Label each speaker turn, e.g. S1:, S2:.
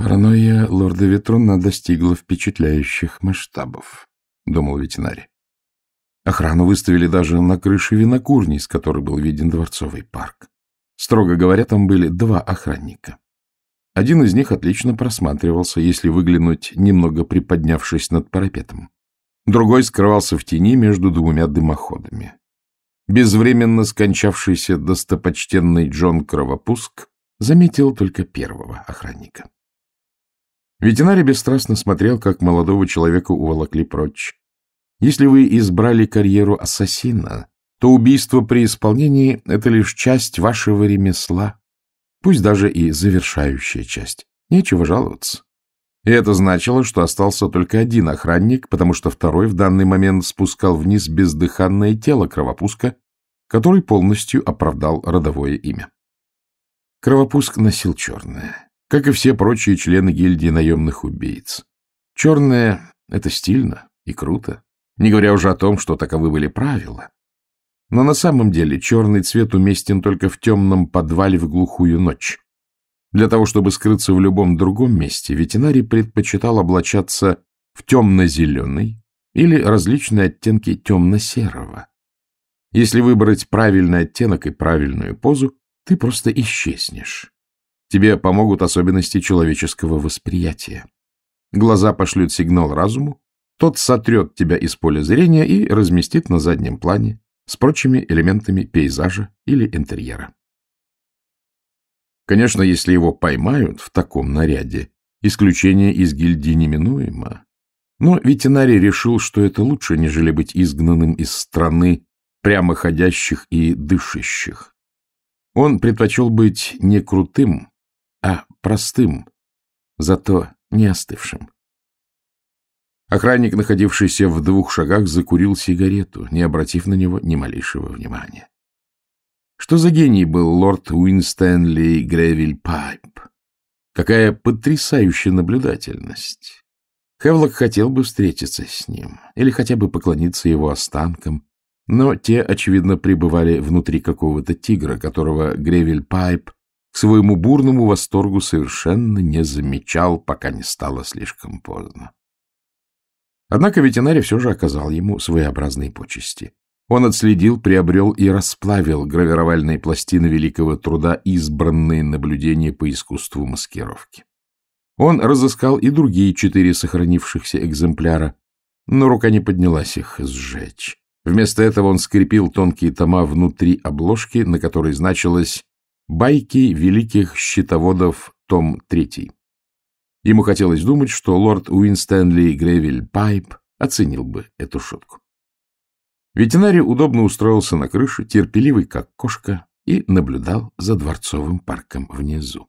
S1: Паранойя лорда Ветруна достигла впечатляющих масштабов, — думал ветеринарий. Охрану выставили даже на крыше винокурни, с которой был виден дворцовый парк. Строго говоря, там были два охранника. Один из них отлично просматривался, если выглянуть, немного приподнявшись над парапетом. Другой скрывался в тени между двумя дымоходами. Безвременно скончавшийся достопочтенный Джон Кровопуск заметил только первого охранника. Ветеринарий бесстрастно смотрел, как молодого человека уволокли прочь. Если вы избрали карьеру ассасина, то убийство при исполнении — это лишь часть вашего ремесла, пусть даже и завершающая часть. Нечего жаловаться. И это значило, что остался только один охранник, потому что второй в данный момент спускал вниз бездыханное тело кровопуска, который полностью оправдал родовое имя. Кровопуск носил черное, как и все прочие члены гильдии наемных убийц. Черное — это стильно и круто, не говоря уже о том, что таковы были правила. Но на самом деле черный цвет уместен только в темном подвале в глухую ночь. Для того, чтобы скрыться в любом другом месте, ветеринарий предпочитал облачаться в темно-зеленый или различные оттенки темно-серого. Если выбрать правильный оттенок и правильную позу, ты просто исчезнешь. Тебе помогут особенности человеческого восприятия. Глаза пошлют сигнал разуму, тот сотрет тебя из поля зрения и разместит на заднем плане с прочими элементами пейзажа или интерьера. Конечно, если его поймают в таком наряде, исключение из гильдии неминуемо. Но ветеринарий решил, что это лучше, нежели быть изгнанным из страны прямоходящих и дышащих. Он предпочел быть не крутым, а простым, зато не остывшим. Охранник, находившийся в двух шагах, закурил сигарету, не обратив на него ни малейшего внимания. Что за гений был лорд Уинстенли Гревиль Пайп? Какая потрясающая наблюдательность! Хевлок хотел бы встретиться с ним или хотя бы поклониться его останкам, но те, очевидно, пребывали внутри какого-то тигра, которого Гревиль Пайп к своему бурному восторгу совершенно не замечал, пока не стало слишком поздно. Однако ветеринарий все же оказал ему своеобразные почести. Он отследил, приобрел и расплавил гравировальные пластины великого труда избранные наблюдения по искусству маскировки. Он разыскал и другие четыре сохранившихся экземпляра, но рука не поднялась их сжечь. Вместо этого он скрепил тонкие тома внутри обложки, на которой значилось «Байки великих щитоводов, том 3». Ему хотелось думать, что лорд Уинстенли Гревиль Пайп оценил бы эту шутку. Ветеринарий удобно устроился на крыше, терпеливый как кошка, и наблюдал за дворцовым парком внизу.